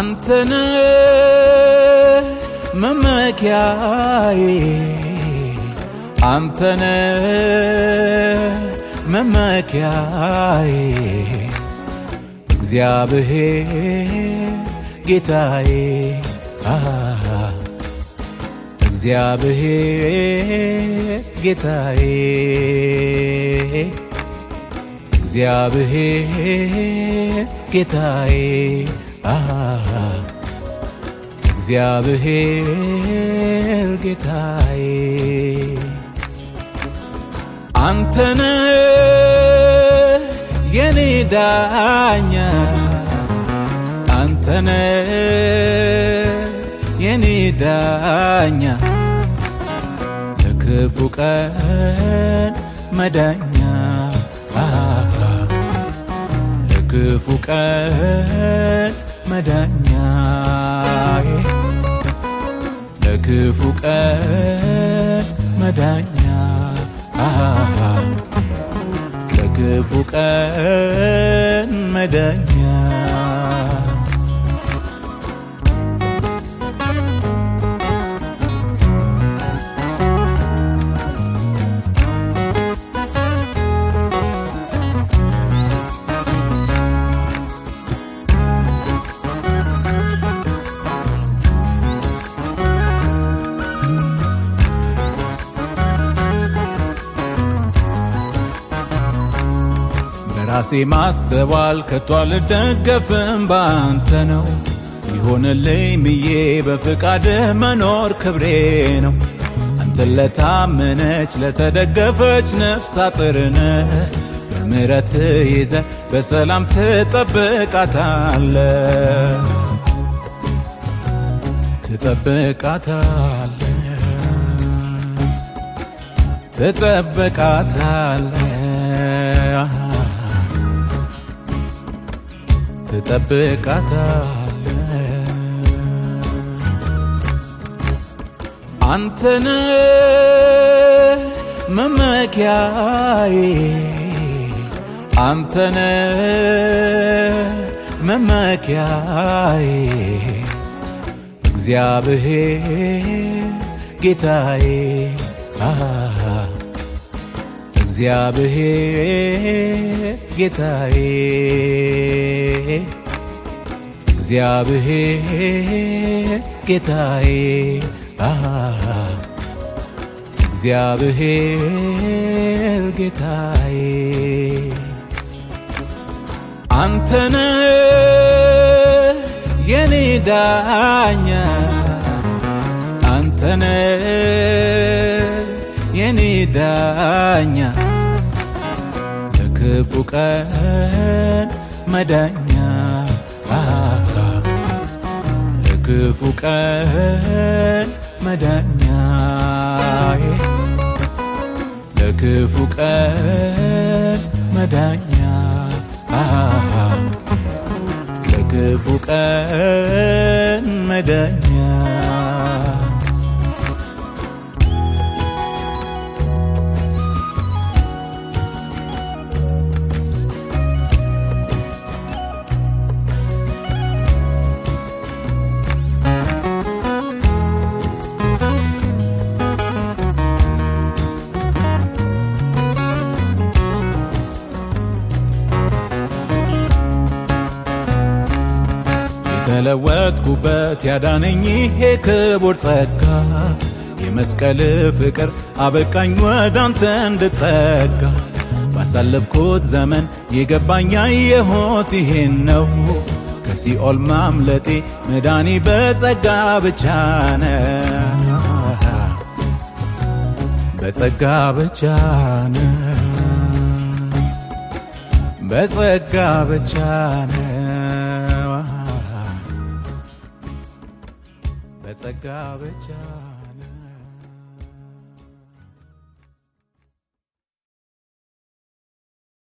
አንተነ መመኪያዬ አንተነ መመኪያዬ። እግዚአብሔር ጌታዬ እግዚአብሔር ጌታዬ። እግዚአብሔር ጌታዬ እግዚአብሔር ጌታዬ አንተነ የኔ ዳኛ አንተነ የኔ ዳኛ ለክፉ ቀን መዳኛ ለክፉ ቀን መዳኛ ለክፉ ቀን መዳኛ ለክፉ ቀን መዳኛ በራሴ ማስተዋል ከቶ አልደገፍም በአንተ ነው። ይሆንልኝ ብዬ በፍቃድህ መኖር ክብሬ ነው። አንተን ለታመነች ለተደገፈች ነፍስ አጥርነ በምሕረት ይዘ በሰላም ትጠብቃታለ ትጠብቃታለ ትጠብቃታለ ትጠብቃታለ አንተነ መመኪያዬ አንተነ መመኪያዬ። እግዚአብሔር ጌታዬ እግዚአብሔር ጌታዬ እግዚአብሔር ጌታዬ እግዚአብሔር ጌታዬ አንተነ የኔ ዳኛ አንተነ የኔ ዳኛ። ለክፉ ቀን መዳኛ ለክፉ ቀን መዳኛ ለክፉ ቀን መዳኛ ለክፉ ቀን መዳኛ የተለወጥኩበት ያዳነኝ ይሄ ክቡር ጸጋ የመስቀል ፍቅር አበቃኝ ወደ እንድጠጋ። ባሳለፍኩት ዘመን የገባኝ ያየሁት ይሄን ነው። ከሲኦል ማምለጤ መዳኔ በጸጋ ብቻ ነው በጸጋ ብቻ ነው በጸጋ ብቻ ነው በጸጋ ብቻ